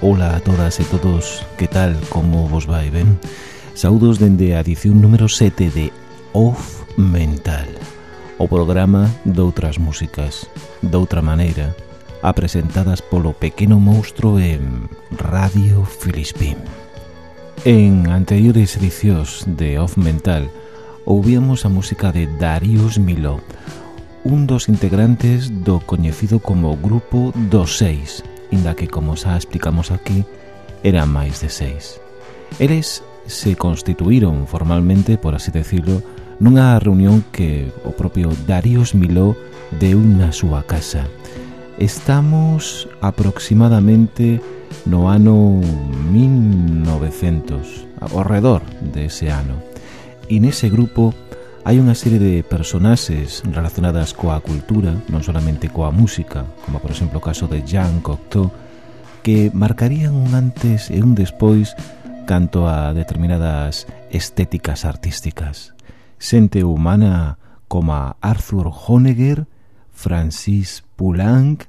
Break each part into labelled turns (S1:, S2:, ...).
S1: Ola a
S2: todas e todos, que tal, como vos vai ben? Saudos dende a edición número 7 de Off Mental O programa doutras músicas, doutra maneira Apresentadas polo pequeno monstro en Radio Filispín En anteriores edicións de Off Mental Ouvíamos a música de Darius Miló un dos integrantes do coñecido como Grupo dos Seis, inda que, como xa explicamos aquí, eran máis de seis. Eles se constituíron formalmente, por así decirlo, nunha reunión que o propio Darius Miló deu na súa casa. Estamos aproximadamente no ano 1900, ao redor dese ano. E nese grupo Hai unha serie de personaxes relacionadas coa cultura, non solamente coa música, como por exemplo o caso de Jean Cocteau, que marcarían un antes e un despois canto a determinadas estéticas artísticas. Xente humana como Arthur Honegger, Francis Poulenc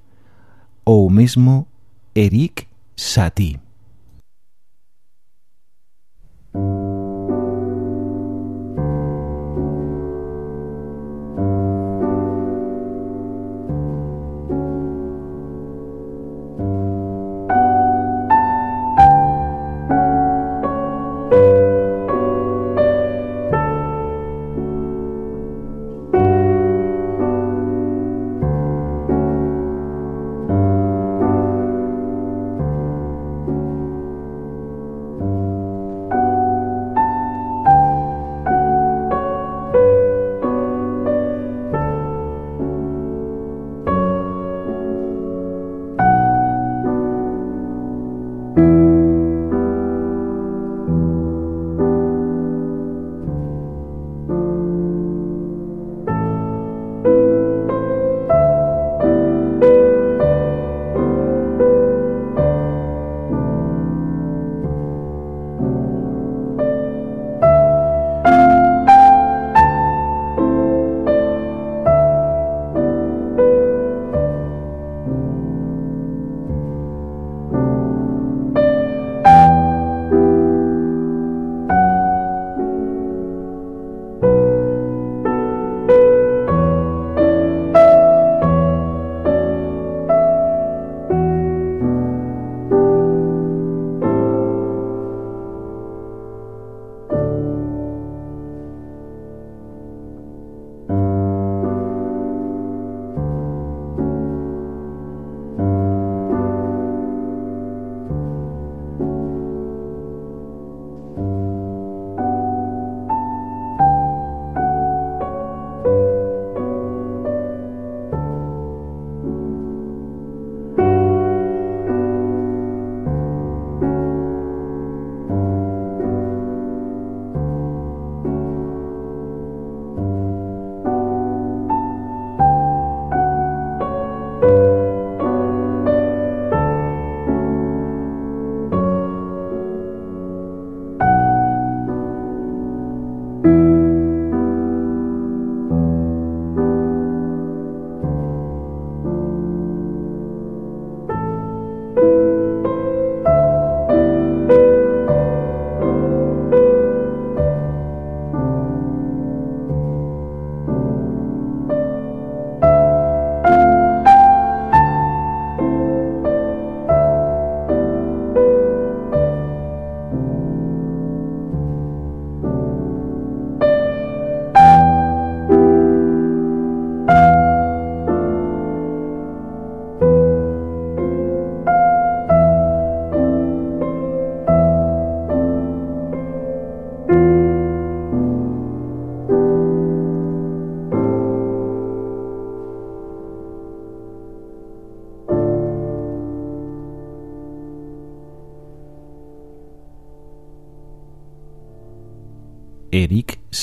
S2: ou mesmo Eric Satie.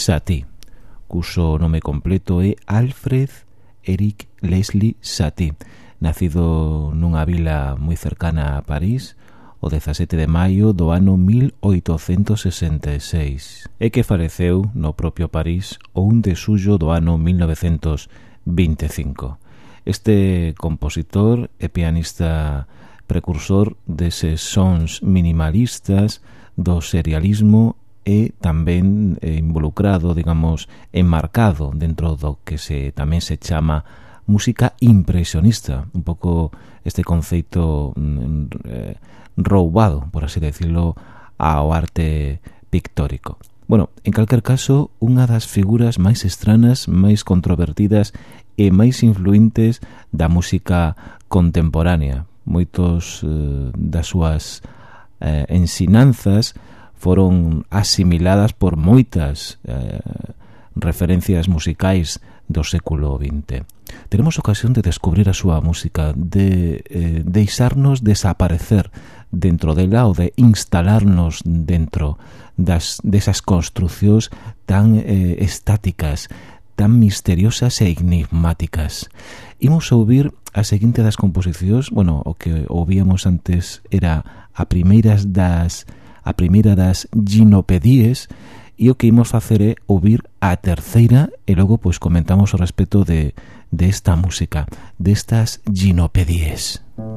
S2: Satie, cuso nome completo é Alfred Eric Leslie Satie, nacido nunha vila moi cercana a París o 17 de maio do ano 1866 e que faleceu no propio París o un de suyo do ano 1925. Este compositor e pianista precursor deses sons minimalistas do serialismo e tamén eh, involucrado, digamos, enmarcado dentro do que se tamén se chama música impresionista, un pouco este conceito mm, eh, roubado, por así decirlo, ao arte pictórico. Bueno, en calquer caso, unha das figuras máis estranas, máis controvertidas e máis influentes da música contemporánea. Moitos eh, das súas eh, ensinanzas foron asimiladas por moitas eh, referencias musicais do século XX. Teremos ocasión de descubrir a súa música, de eh, deixarnos desaparecer dentro dela ou de instalarnos dentro das, desas construcións tan eh, estáticas, tan misteriosas e enigmáticas. Imos ouvir a seguinte das composicións, bueno, o que ouvíamos antes era a primeiras das a primeira das ginopedíes e o que imos facer é ouvir a terceira e logo pois comentamos o respecto de, desta esta música, destas de ginopedíes. Música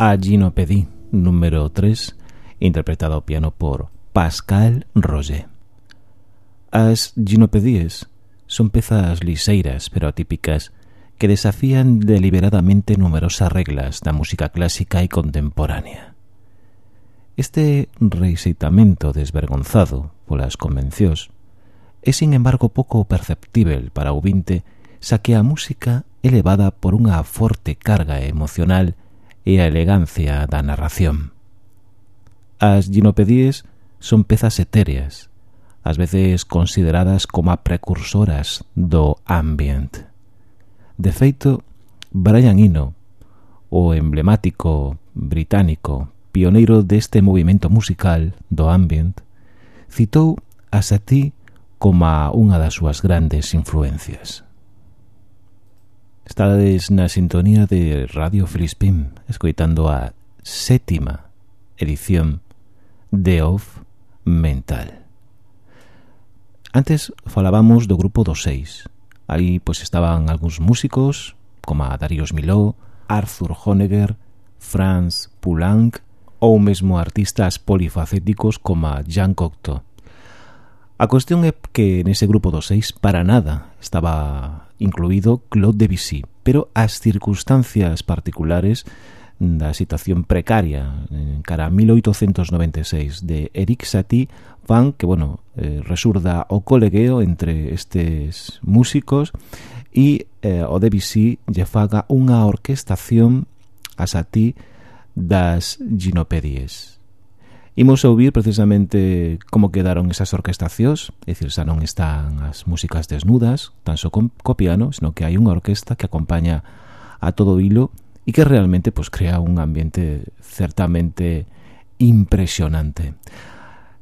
S2: a Gino Pedí, número 3, interpretado ao piano por Pascal Roger. As ginopedíes son pezas liseiras pero atípicas que desafían deliberadamente numerosas reglas da música clásica e contemporánea. Este reixeitamento desvergonzado polas convencións é, sin embargo, pouco perceptível para o vinte xa que a música é levada por unha forte carga emocional e a elegancia da narración. As ginopedíes son pezas etéreas, ás veces consideradas como precursoras do ambient. De feito, Brian Eno, o emblemático británico pioneiro deste movimento musical do ambient, citou a Satie como unha das súas grandes influencias. Estades na sintonía de Radio Filispín Escoitando a sétima edición de Off Mental. Antes falábamos do grupo dos seis. Aí pois estaban algúns músicos Como a Darius Miló, Arthur Honegger, Franz Poulenc Ou mesmo artistas polifacéticos como a Jean Cocteau. A cuestión é que nese grupo dos seis para nada estaba incluído Claude Debussy, pero as circunstancias particulares da situación precaria en cara a 1896 de Eric Satie fan que, bueno, eh, resurda o colegueo entre estes músicos e eh, o Debussy lle faga unha orquestación a Satie das ginopedies. Imos ouvir precisamente como quedaron esas orquestacións, é dicir, xa non están as músicas desnudas, tan só con, co piano, sino que hai unha orquesta que acompaña a todo hilo e que realmente pues, crea un ambiente certamente impresionante.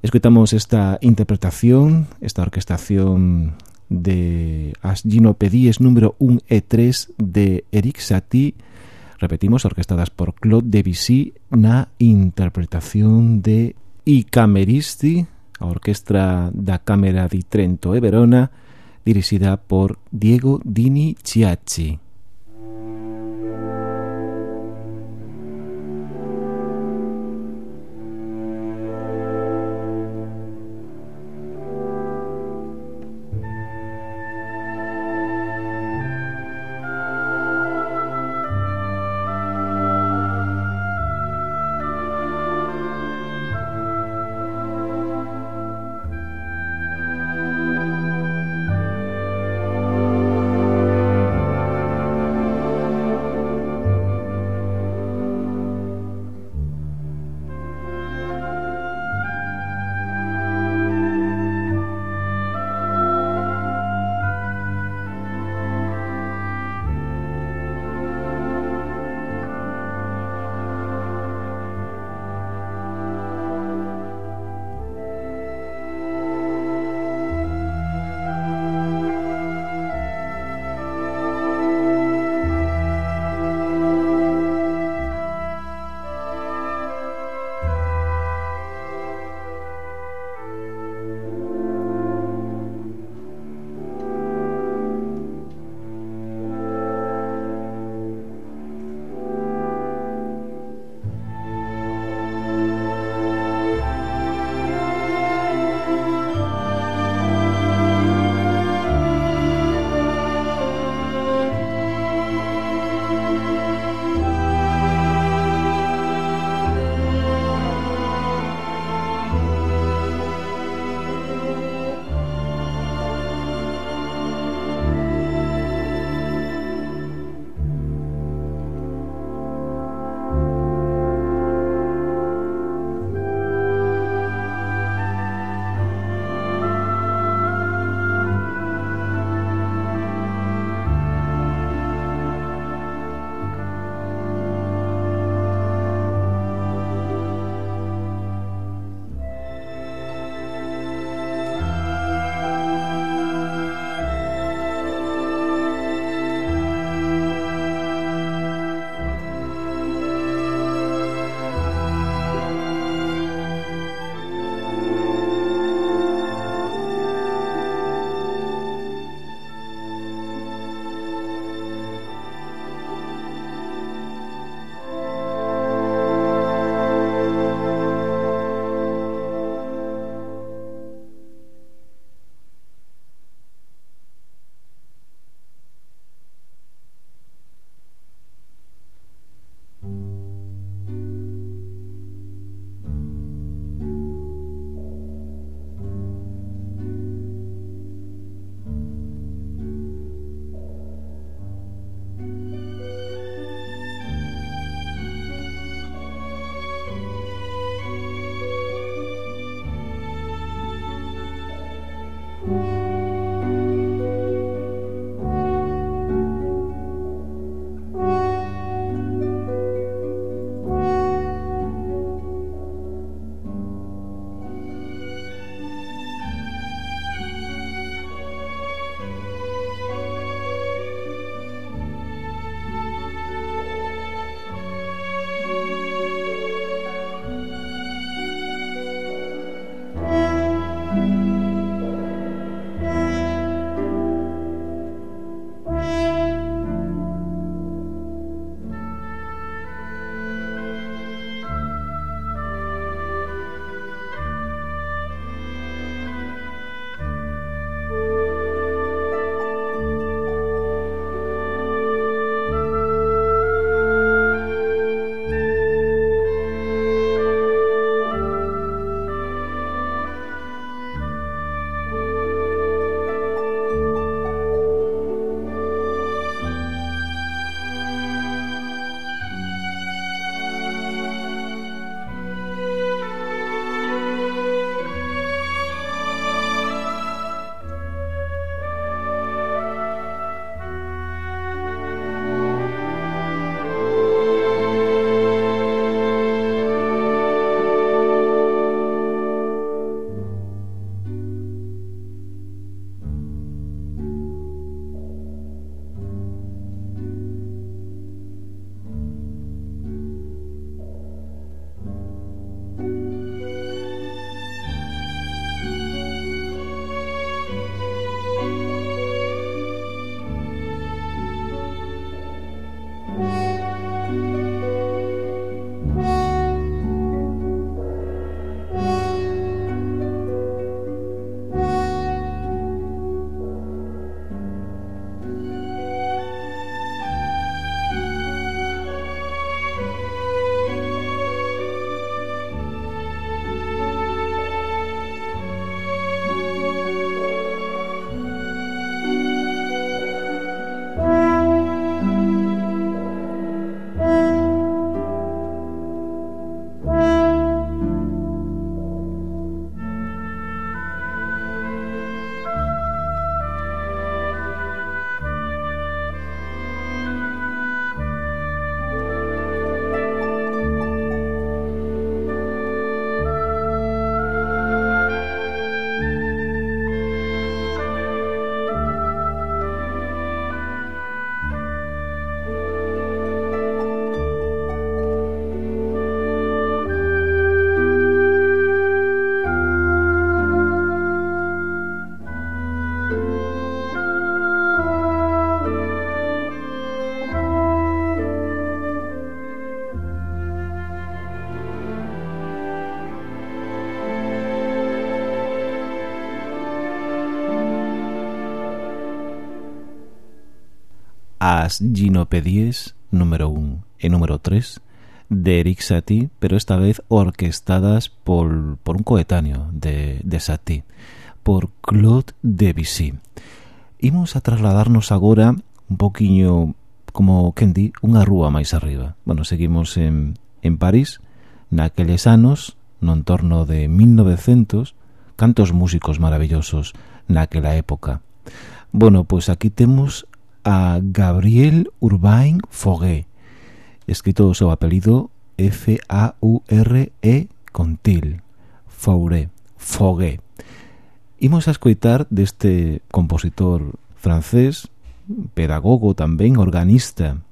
S2: Escoitamos esta interpretación, esta orquestación de as ginopedíes número 1 e 3 de Eric Satie repetimos, orquestadas por Claude Debussy na interpretación de I Cameristi, a Orquestra da Cámara di Trento e Verona, dirixida por Diego Dini Chiachi. as Ginopedies número 1 e número 3 de Eric Satie, pero esta vez orquestadas por, por un coetáneo de, de Satie, por Claude Debussy. Imos a trasladarnos agora un poquinho, como quen di, unha rúa máis arriba. Bueno, seguimos en, en París, naqueles anos, no entorno de 1900, cantos músicos maravillosos naquela época. Bueno, pois aquí temos a Gabriel Urbain Fogué, escrito o seu apelido F-A-U-R-E con til, Fouré, Fogué. Imos a escoitar deste compositor francés, pedagogo tamén, organista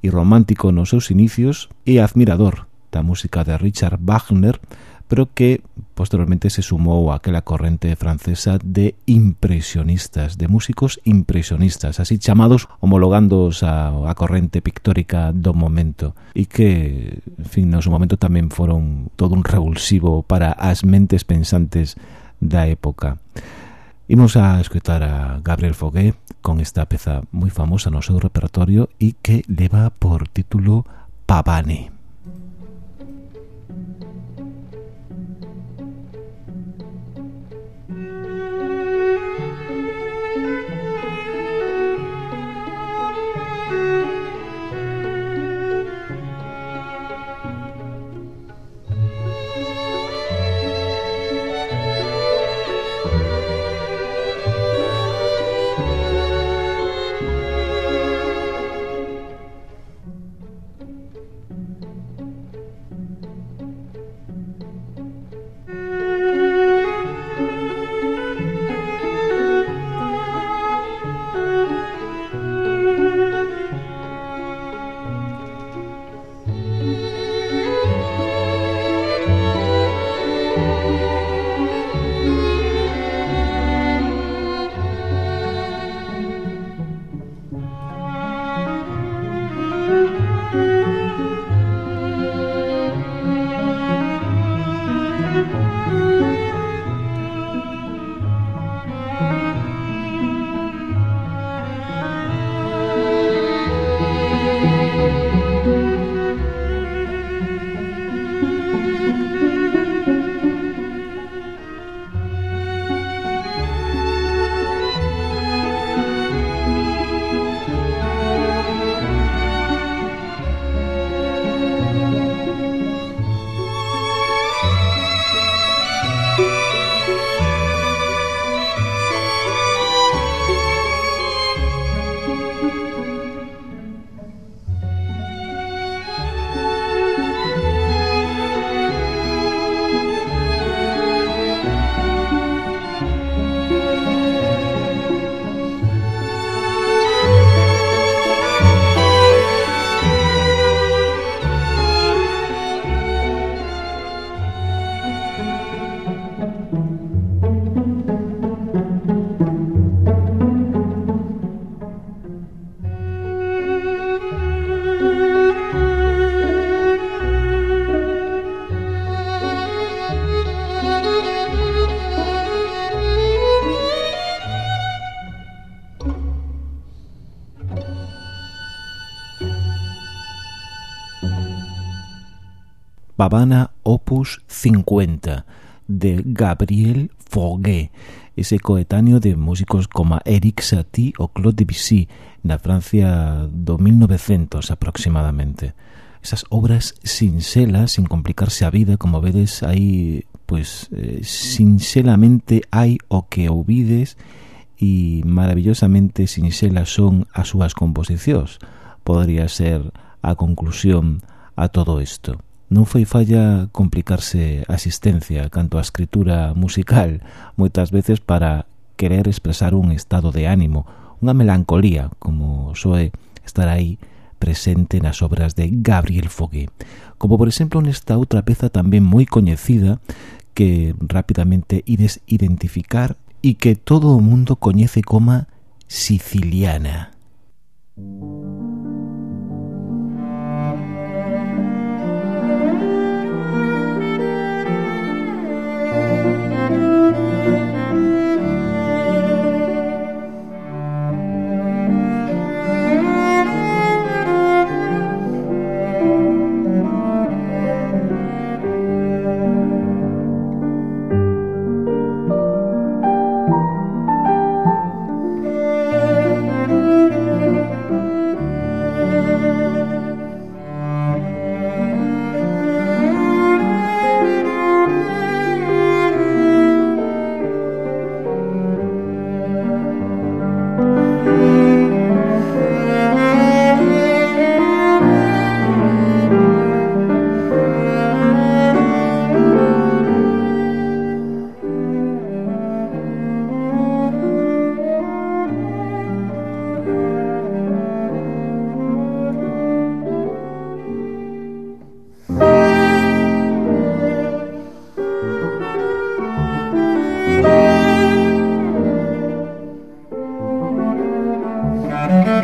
S2: e romántico nos seus inicios e admirador da música de Richard Wagner, pero que posteriormente se sumou a aquela corrente francesa de impresionistas, de músicos impresionistas, así chamados homologandos a, a corrente pictórica do momento, e que, en fin, no seu momento tamén foron todo un revulsivo para as mentes pensantes da época. Imos a escutar a Gabriel Foguet con esta peza moi famosa no seu repertorio e que leva por título Pavane. Habana Opus 50 de Gabriel Fauré, ese coetáneo de músicos como Eric Satie ou Claude Debussy na Francia do 1900 aproximadamente. Esas obras sinxelas, sin complicarse a vida, como vedes, aí, pois, eh, sinxelamente hai o que ouvides e maravillosamente sinxelas son as súas composicións. Podría ser a conclusión a todo isto. Non foi falla complicarse a existencia canto a escritura musical moitas veces para querer expresar un estado de ánimo, unha melancolía, como soe estar aí presente nas obras de Gabriel Fogué. Como por exemplo nesta outra peza tamén moi coñecida que rapidamente ides identificar e que todo o mundo coñece como Siciliana. Música Mm-hmm.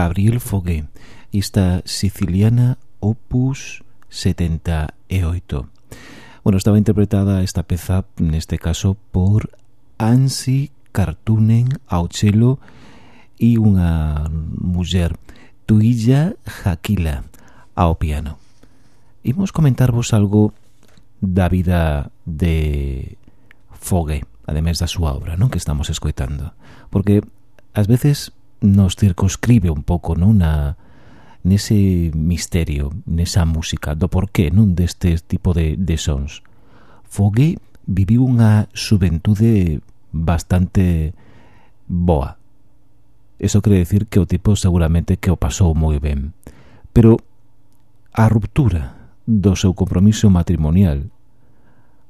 S2: Gabriel Fogué, esta siciliana Opus 78. Bueno, estaba interpretada esta peza, neste caso, por Ansi Cartunen ao chelo e unha muller, Tuilla Jaquila, ao piano. Imos comentarvos algo da vida de Fogue, ademais da súa obra, non que estamos escoitando. Porque, ás veces, nos circunscribe un pouco non na nese misterio, nesa música, do porqué non deste tipo de, de sons. Fogué viviu unha xuventude bastante boa. Eso quere decir que o tipo seguramente que o pasou moi ben. Pero a ruptura do seu compromiso matrimonial,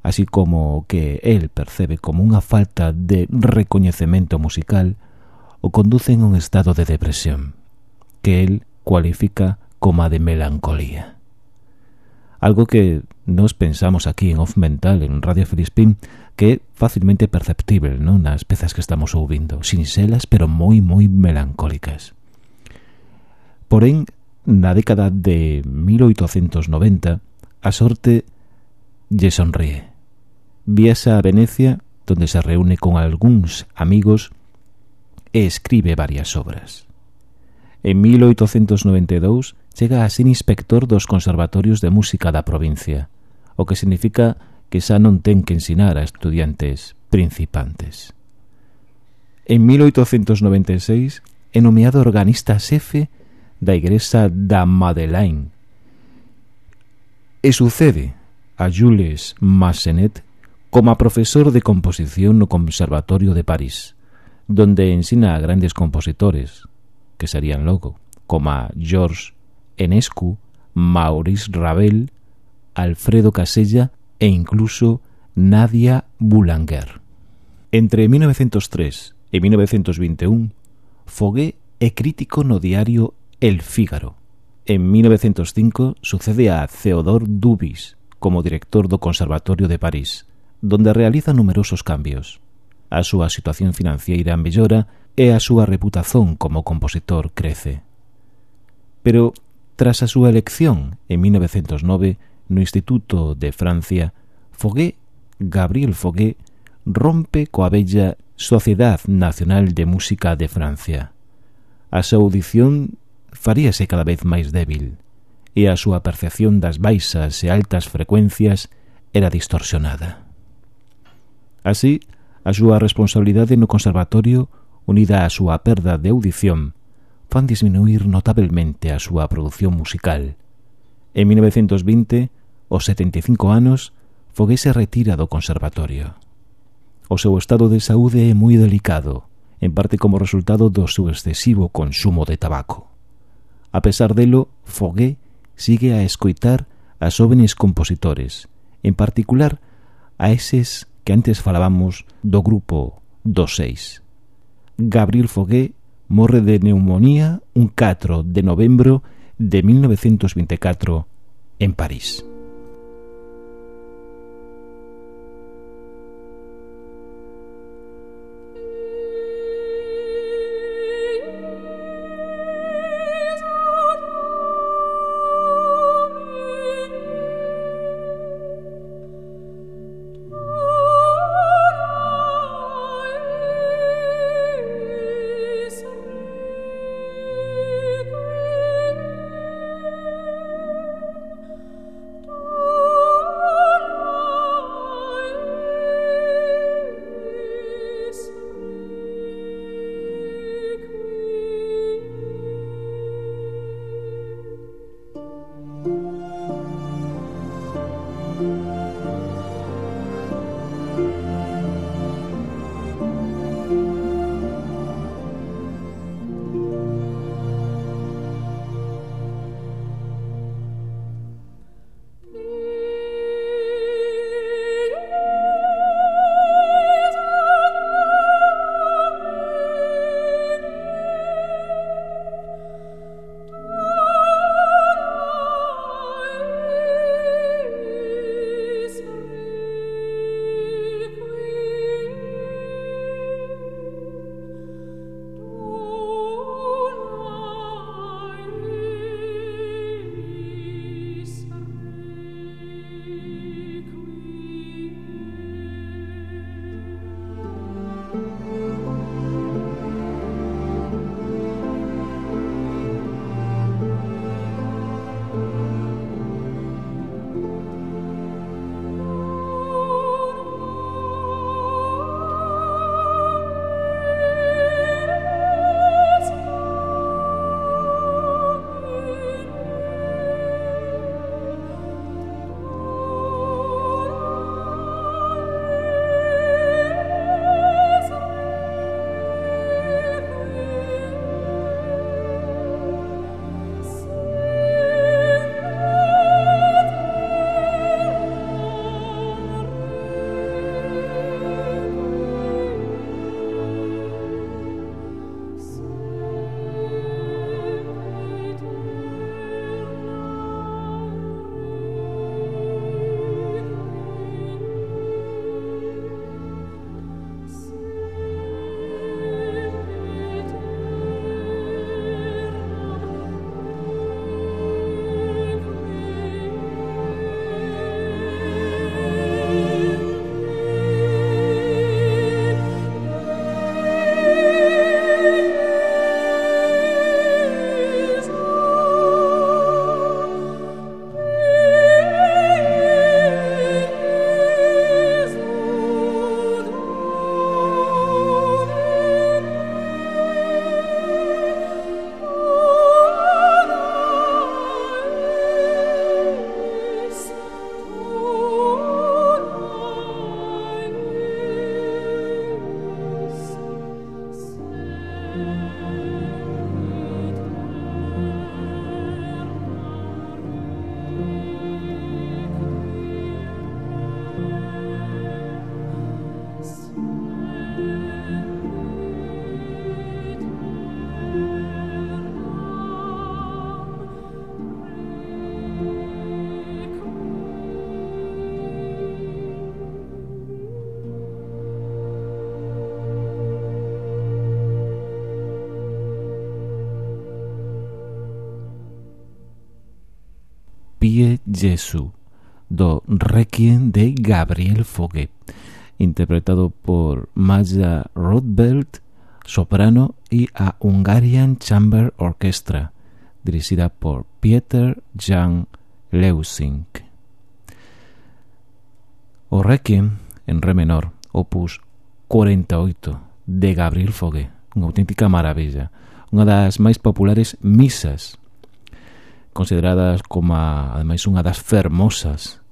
S2: así como que el percebe como unha falta de recoñecemento musical, o conducen a un estado de depresión, que él cualifica como de melancolía. Algo que nos pensamos aquí en Off Mental, en Radio Filispín, que é fácilmente perceptible non nas pezas que estamos ouvindo, sinxelas pero moi moi melancólicas. Porén, na década de 1890, a sorte lle sonríe. Viaxa a Venecia, donde se reúne con algúns amigos e escribe varias obras. En 1892 chega a ser inspector dos conservatorios de música da provincia, o que significa que xa non ten que ensinar a estudiantes principantes. En 1896 é nomeado organista xefe da Igresa da Madeleine e sucede a Jules Massenet como profesor de composición no Conservatorio de París donde ensina a grandes compositores, que serían logo, como a George Enescu, Maurice Ravel, Alfredo Casella e incluso Nadia Boulanger. Entre 1903 e 1921, Fogué é crítico no diario El Fígaro. En 1905 sucede a Theodore Dubis como director do Conservatorio de París, donde realiza numerosos cambios a súa situación financiera mellora e a súa reputación como compositor crece. Pero, tras a súa elección en 1909 no Instituto de Francia, Fogué, Gabriel Fogué, rompe coa bella Sociedade Nacional de Música de Francia. A súa audición faríase cada vez máis débil e a súa percepción das baixas e altas frecuencias era distorsionada. Así, A súa responsabilidade no conservatorio, unida á súa perda de audición, fan disminuir notablemente a súa produción musical. En 1920, aos 75 anos, Fogué se retira do conservatorio. O seu estado de saúde é moi delicado, en parte como resultado do seu excesivo consumo de tabaco. A pesar delo, Fogué sigue a escoitar a xóvenes compositores, en particular a eses que antes falábamos do grupo dos seis. Gabriel Fogué morre de neumonía un 4 de novembro de 1924 en París. Pie Jesu do Requiem de Gabriel Foguet, interpretado por Maja Rothbelt, soprano, y a Hungarian Chamber Orchestra, dirigida por Peter Jan Leusink. O Requiem en re menor, opus 48 de Gabriel Foguet, unha auténtica maravilla, unha das máis populares misas consideradas como ademais unha das fermosas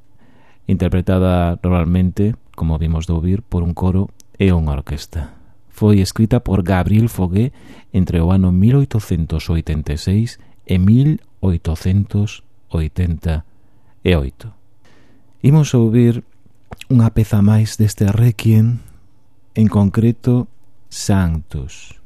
S2: interpretada normalmente, como vimos de ouvir, por un coro e unha orquesta. Foi escrita por Gabriel Fogué entre o ano 1886 e 1888. Imos ouvir unha peza máis deste Requiem, en concreto Santos. Santos.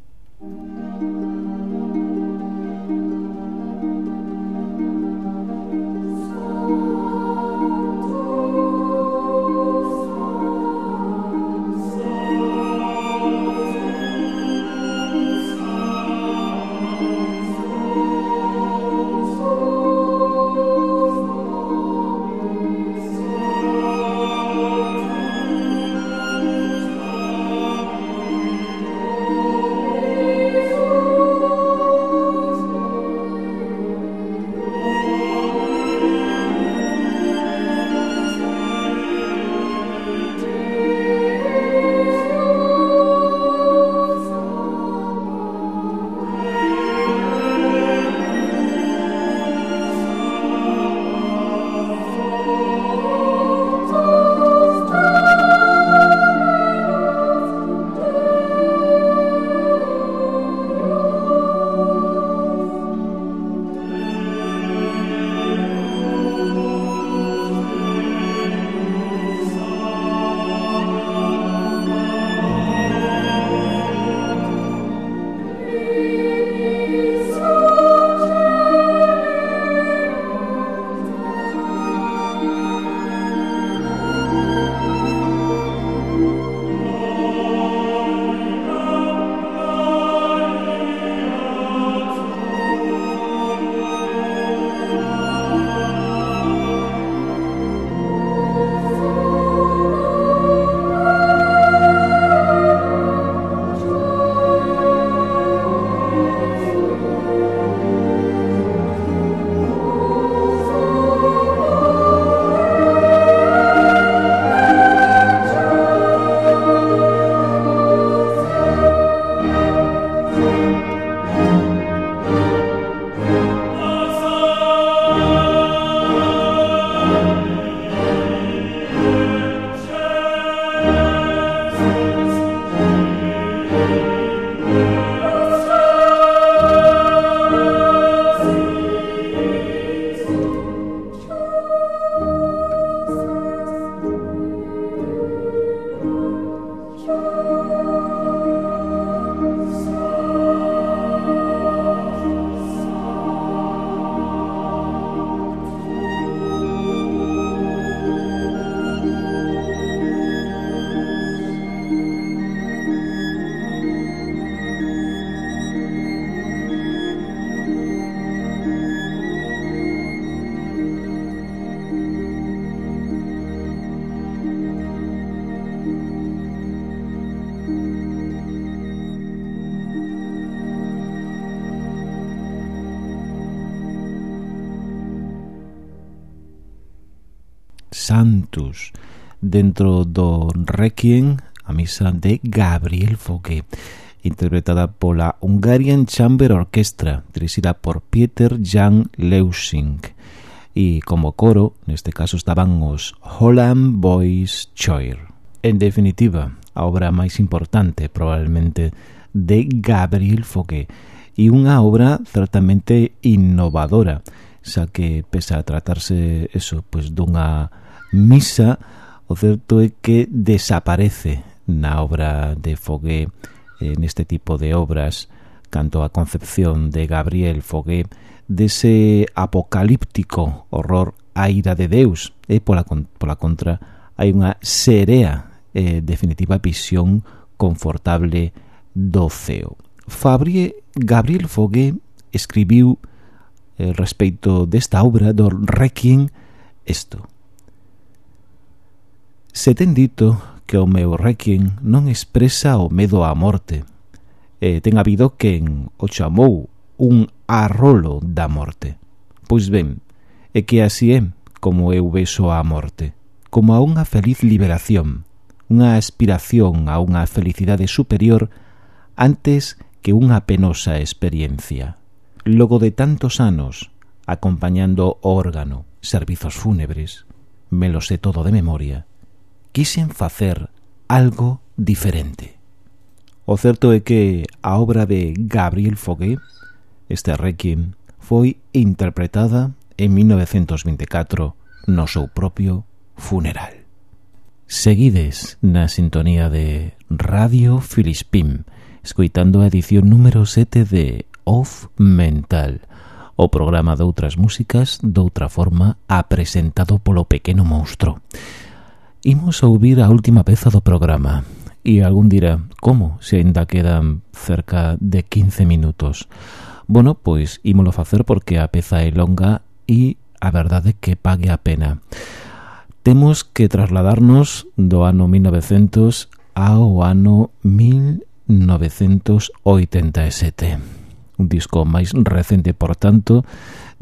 S2: Santos dentro do Requiem a misa de Gabriel Foque interpretada pola Hungarian Chamber Orchestra dirixida por Peter Jan Leusing e como coro neste caso estaban os Holland Boys Choir. En definitiva, a obra máis importante probablemente de Gabriel Foque e unha obra certamente innovadora xa que pese a tratarse eso, pois dunha misa o certo é que desaparece na obra de Fogué neste tipo de obras canto a concepción de Gabriel Fogué dese apocalíptico horror a ira de Deus e pola, pola contra hai unha serea eh, definitiva visión confortable do ceo. Fabrie Gabriel Fogué escribiu eh, respecto desta obra do Requiem isto Se ten dito que o meu requiem non expresa o medo á morte, e ten habido quen o chamou un arrolo da morte. Pois ben, é que así é como eu beso á morte, como a unha feliz liberación, unha aspiración a unha felicidade superior antes que unha penosa experiencia. Logo de tantos anos, acompañando o órgano, servizos fúnebres, me lo sé todo de memoria, quixen facer algo diferente. O certo é que a obra de Gabriel Foguet, este Requiem, foi interpretada en 1924 no seu propio funeral. Seguides na sintonía de Radio Filispín, escoitando a edición número 7 de Off Mental, o programa de outras músicas doutra forma apresentado polo pequeno monstro. Imos ouvir a última peza do programa e algún dirá, como se ainda quedan cerca de 15 minutos? Bueno, pois ímolo facer porque a peza é longa e a verdade que pague a pena. Temos que trasladarnos do ano 1900 ao ano 1987. Un disco máis recente, por tanto,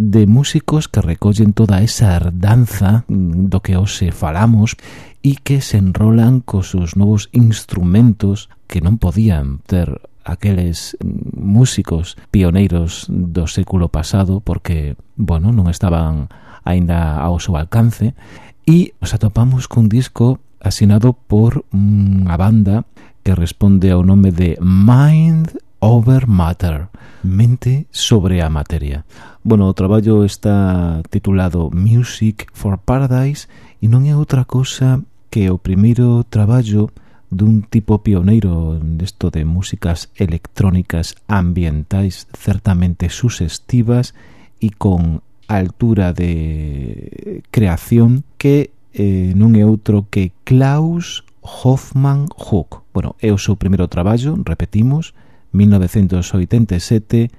S2: de músicos que recollen toda esa herdanza do que hoxe falamos e que se enrolan cos seus novos instrumentos que non podían ter aqueles mm, músicos pioneiros do século pasado porque, bueno, non estaban aínda ao seu alcance e os atopamos cun disco asinado por unha banda que responde ao nome de Mind Over Matter, mente sobre a materia. Bueno, o traballo está titulado Music for Paradise e non é outra cosa que o primeiro traballo dun tipo pioneiro desto de músicas electrónicas ambientais certamente susestivas e con altura de creación que eh, non é outro que Klaus Hoffmann Hook. Bueno, é o seu primeiro traballo, repetimos, 1987,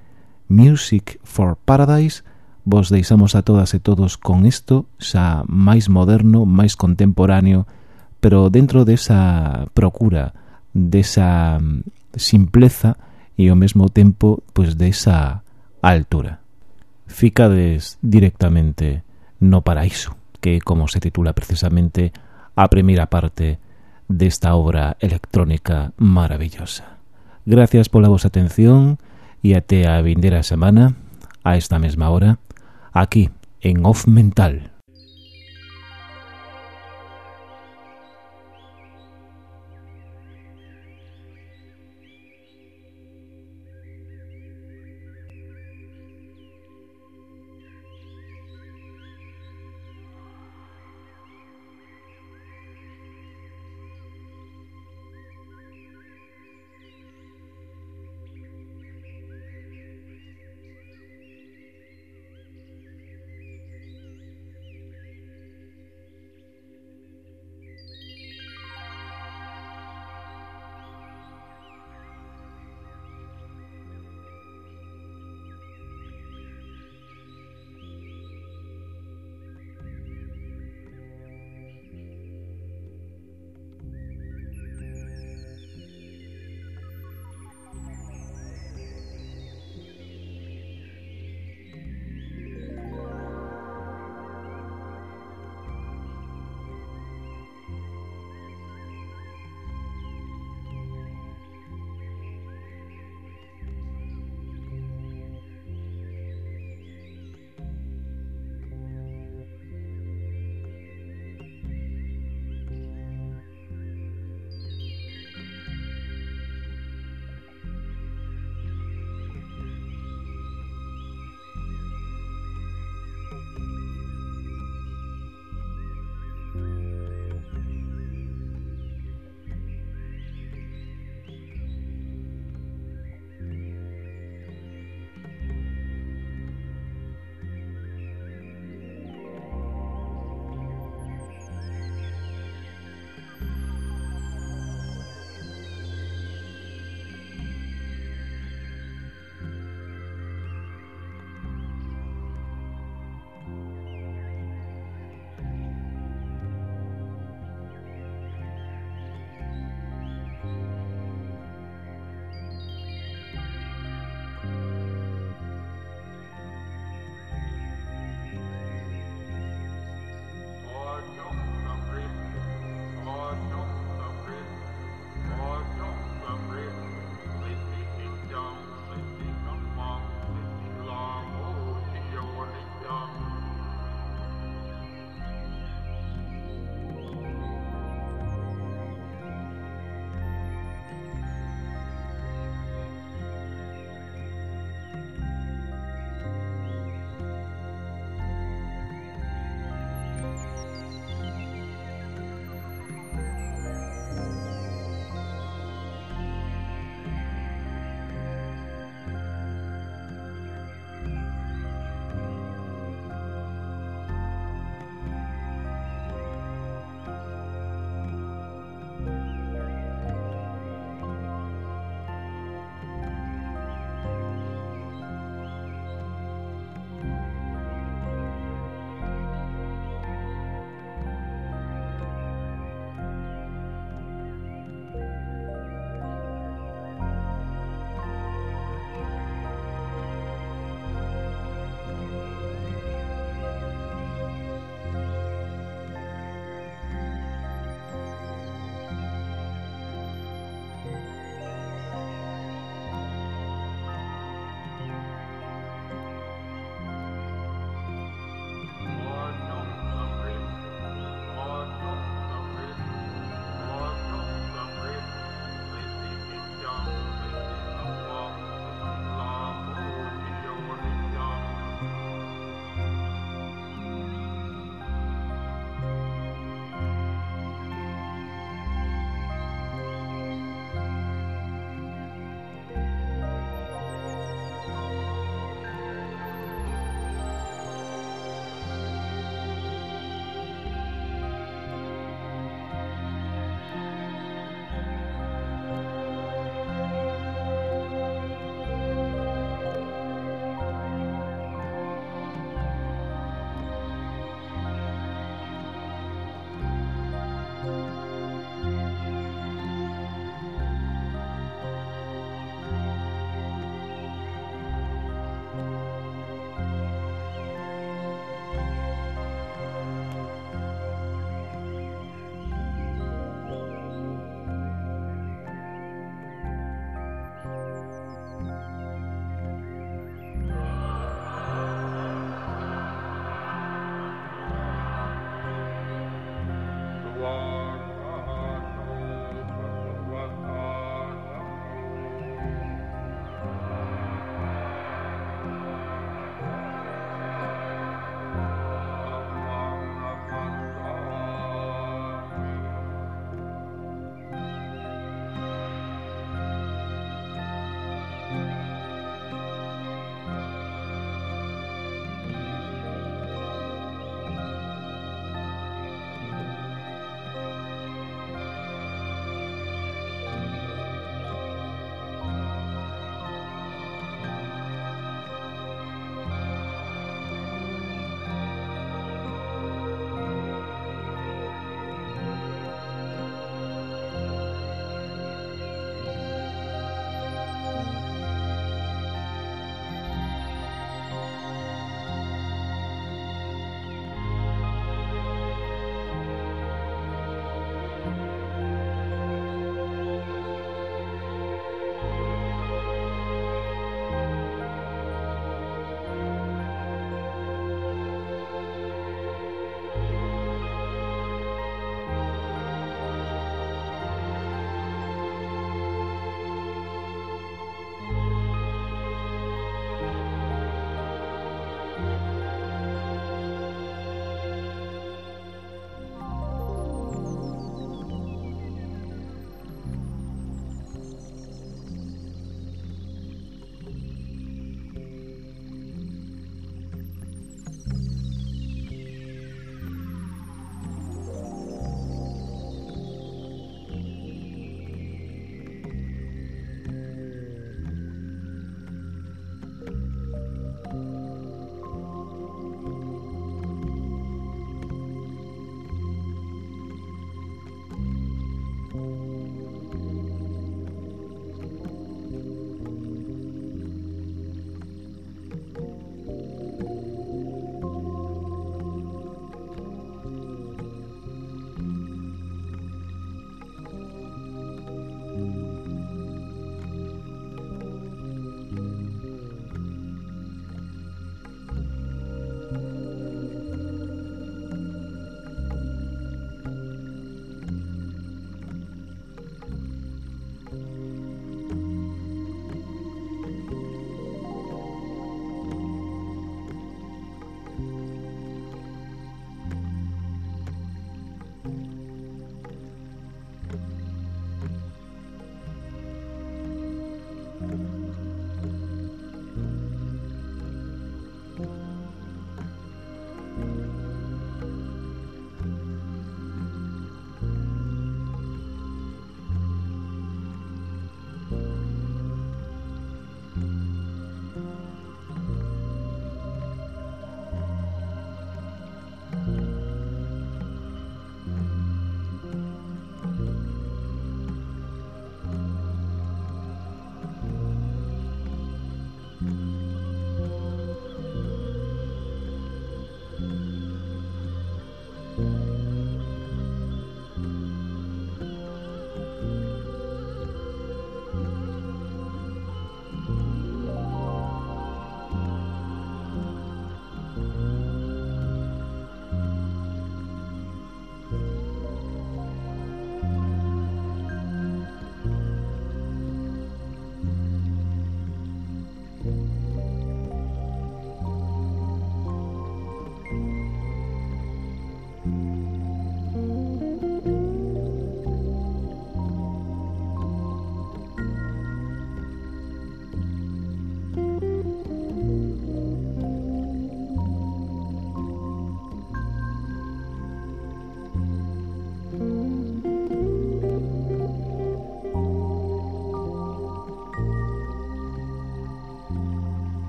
S2: Music for Paradise. Vos deixamos a todas e todos con isto, xa máis moderno, máis contemporáneo, pero dentro desa procura, desa mm, simpleza e ao mesmo tempo pois desa altura. Ficades directamente no paraíso, que como se titula precisamente a primeira parte desta obra electrónica maravillosa. Gracias pola vosa atención e até a vindeira semana, a esta mesma hora, aquí en Off Mental.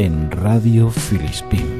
S2: En Radio Filispín.